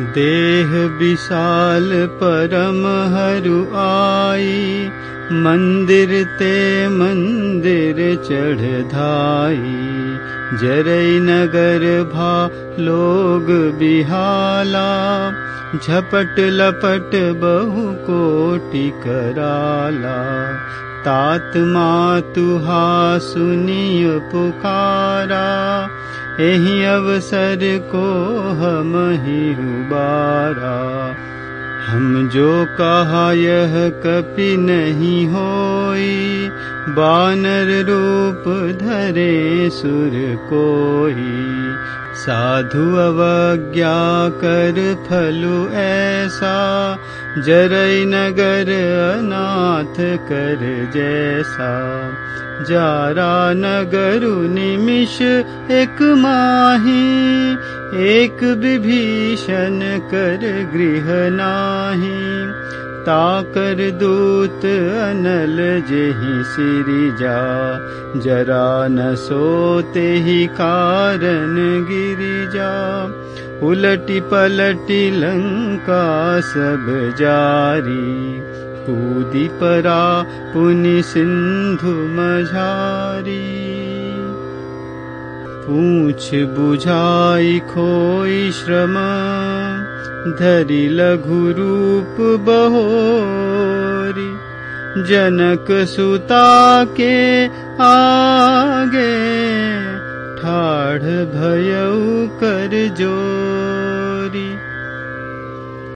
देह विशाल परम हरु आई मंदिर ते मंदिर चढ़ धाई। जरई नगर भा लोग बिहाला झपट लपट बहु कोटि कराला। तात मातुहा सुनिय पुकारा एहि अवसर को हम ही उबारा हम जो कहा यह कपि नहीं होई बानर रूप धरे सुर कोई। साधु अवज्ञा कर फलु ऐसा जरई नगर अनाथ कर जैसा जारा नगरु निमिष एक माही एक विभीषण कर गृह नाही ताकर दूत अनल जेहि सिरिजा जरा न सोते ही कारण गिरिजा। उलटी पलटी लंका सब जारी। कूदी परा पुनि सिंधु मझारी। पूछ बुझाई खोई श्रम धरि लघु रूप बहोरी जनक सुता के आगे ठाढ़ भयऊ कर जो